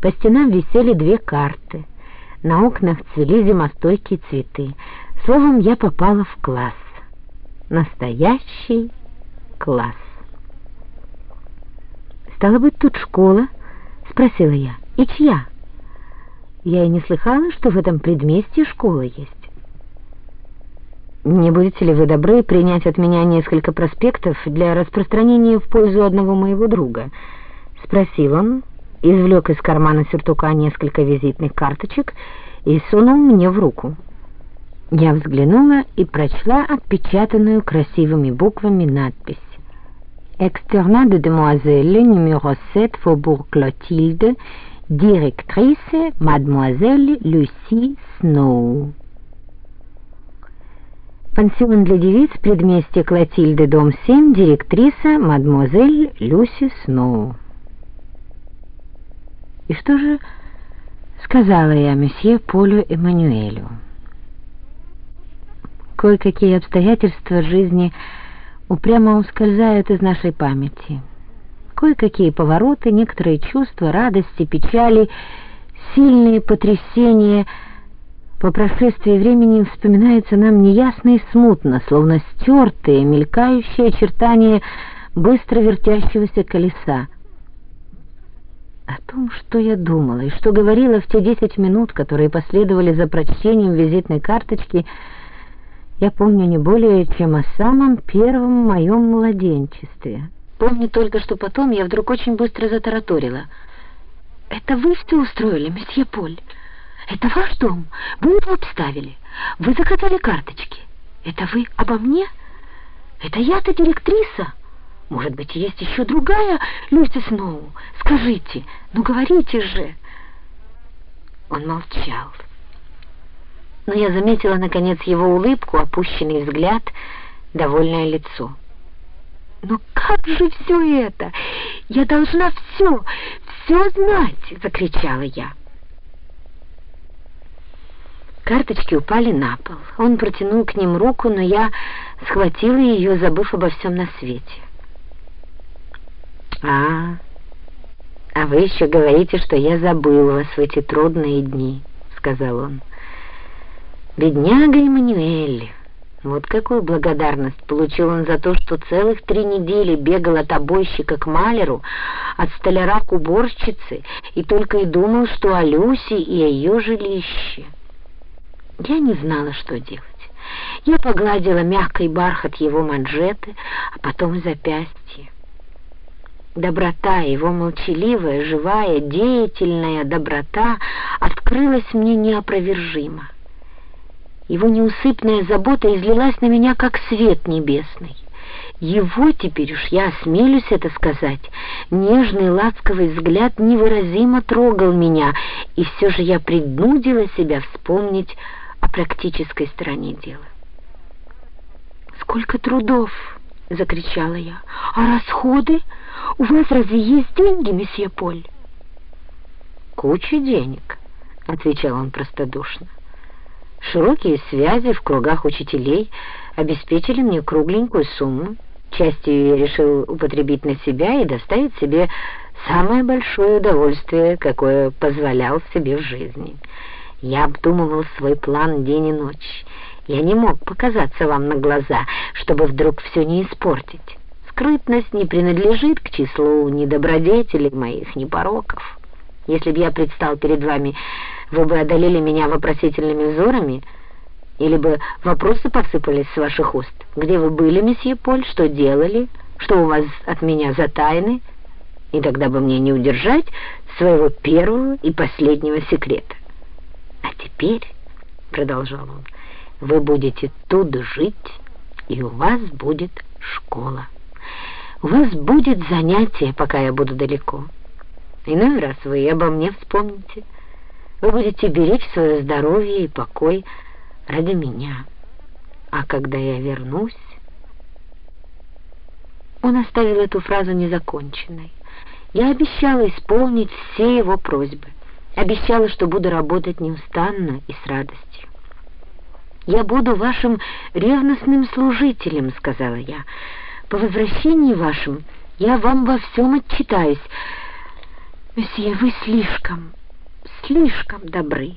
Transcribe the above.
По стенам висели две карты. На окнах цвели зимостойкие цветы. Словом, я попала в класс. Настоящий класс. «Стало быть, тут школа?» — спросила я. «И чья?» Я и не слыхала, что в этом предместье школа есть. «Не будете ли вы добры принять от меня несколько проспектов для распространения в пользу одного моего друга?» — спросил он, извлек из кармана сюртука несколько визитных карточек и сунул мне в руку. Я взглянула и прочла отпечатанную красивыми буквами надпись. «Экстернат de demoiselle, numéro 7, Faubourg Clotilde, директрисе мадемуазель Люси Сноу». Пансион для девиц, предместье Клотильды, дом 7, директриса мадемуазель Люси Сноу. И что же сказала я месье Полю Эммануэлю? Кое-какие обстоятельства жизни упрямо ускользают из нашей памяти. Кое-какие повороты, некоторые чувства, радости, печали, сильные потрясения по прошествии времени вспоминаются нам неясно и смутно, словно стертые, мелькающие очертания быстро вертящегося колеса. О том, что я думала и что говорила в те десять минут, которые последовали за прочтением визитной карточки, я помню не более, чем о самом первом моем младенчестве. Помню только, что потом я вдруг очень быстро затараторила. «Это вы все устроили, месье Поль? Это ваш дом? Вы его обставили? Вы заказали карточки? Это вы обо мне? Это я-то директриса?» Может быть, есть еще другая Люси Сноу? Скажите, ну говорите же!» Он молчал. Но я заметила, наконец, его улыбку, опущенный взгляд, довольное лицо. «Ну как же все это? Я должна все, все знать!» — закричала я. Карточки упали на пол. Он протянул к ним руку, но я схватила ее, забыв обо всем на свете. «А, а вы еще говорите, что я забыл вас в эти трудные дни», — сказал он. «Бедняга Эммануэль». Вот какую благодарность получил он за то, что целых три недели бегал от обойщика к маляру, от столяра к уборщице, и только и думал, что о Люсе и о ее жилище. Я не знала, что делать. Я погладила мягкий бархат его манжеты, а потом запястье. Доброта, его молчаливая, живая, деятельная доброта открылась мне неопровержимо. Его неусыпная забота излилась на меня, как свет небесный. Его, теперь уж я осмелюсь это сказать, нежный ласковый взгляд невыразимо трогал меня, и все же я принудила себя вспомнить о практической стороне дела. Сколько трудов! — закричала я. «А расходы? У вас разве есть деньги, месье Поль?» «Куча денег», — отвечал он простодушно. «Широкие связи в кругах учителей обеспечили мне кругленькую сумму. Частью я решил употребить на себя и доставить себе самое большое удовольствие, какое позволял себе в жизни. Я обдумывал свой план день и ночь» Я не мог показаться вам на глаза, чтобы вдруг все не испортить. Скрытность не принадлежит к числу ни добродетелей моих, ни пороков. Если бы я предстал перед вами, вы бы одолели меня вопросительными взорами, или бы вопросы посыпались с ваших уст. Где вы были, месье Поль, что делали, что у вас от меня за тайны? И тогда бы мне не удержать своего первого и последнего секрета. А теперь, — продолжал он, — вы будете тут жить, и у вас будет школа. У вас будет занятие, пока я буду далеко. Иной раз вы обо мне вспомните. Вы будете беречь свое здоровье и покой ради меня. А когда я вернусь... Он оставил эту фразу незаконченной. Я обещала исполнить все его просьбы. Обещала, что буду работать неустанно и с радостью. «Я буду вашим ревностным служителем», — сказала я. «По возвращении вашем я вам во всем отчитаюсь. Месье, вы слишком, слишком добры.